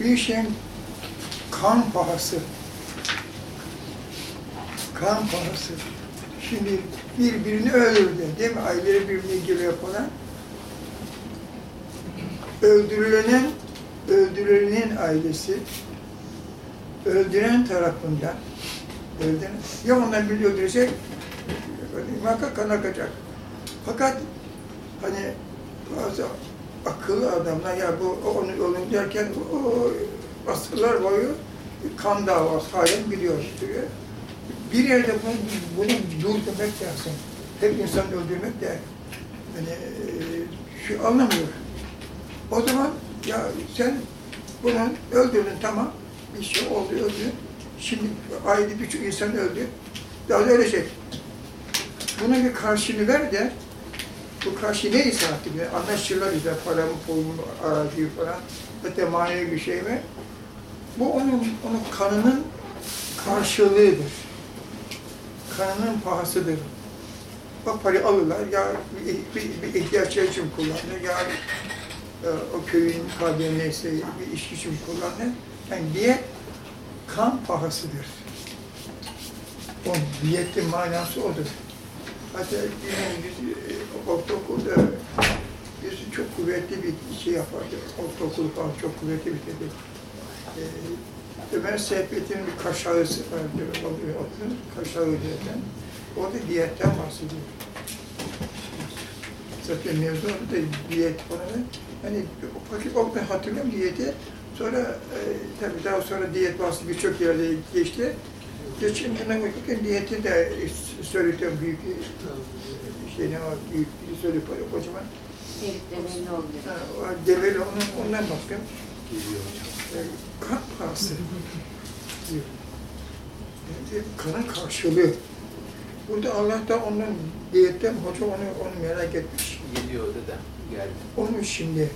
Bir şeyin kan pahası. Kan pahası. Şimdi birbirini öldürdü değil mi? Aileleri birbirine giriyor falan. Öldürülenin, öldürülenin ailesi öldüren tarafından öldüren, ya ondan biri öldürecek, muhakkak kan akacak. Fakat hani bazı akıllı adamlar ya bu onu onun derken o asırlar boyu kan davası halen gidiyor sürüyor. Bir yerde bunu, bunu dur demek lazım. Hep insan öldürmek de hani e, şu anlamıyor. O zaman ya sen bunu öldürdün tamam bir şey oldu öldü. Şimdi aile birçok insan öldü. Daha da ölecek. Buna bir karşını ver de bu karşı neyse artık yani anlaşırlar işte para mı, pul mu, arazi falan hatta manevi bir şey mi? Bu onun, onun kanının karşılığıdır. Kanının pahasıdır. O parayı alırlar ya bir, bir, bir ihtiyaçlar için kullanır ya e, o köyün neyse bir iş için kullanır. Yani diyet kan pahasıdır. O diyetin manası odur. Hatta bizim biz e, ortaokulda biz çok kuvvetli bir şey yapardık. Ortaokul falan çok kuvvetli bir dedi. Ee, Ömer Sehbet'in bir kaşağısı vardı. Oluyor, otun kaşağı diyetten. O da diyetten bahsediyor. Zaten mevzu da diyet falan. Hani o o ben hatırlıyorum diyeti. Sonra e, tabii daha sonra diyet bahsi birçok yerde geçti. Geçen buna bakarken diyeti de söyletiyorum büyük var büyük söylüyor kocaman. Herifte belli oluyor. Ha, o develi onun, ondan baktım. E, kan pahası. diyor. Yani kanın karşılığı. Burada Allah da onun diyetten hoca onu, onu merak etmiş. Geliyor da geldi. Onu şimdi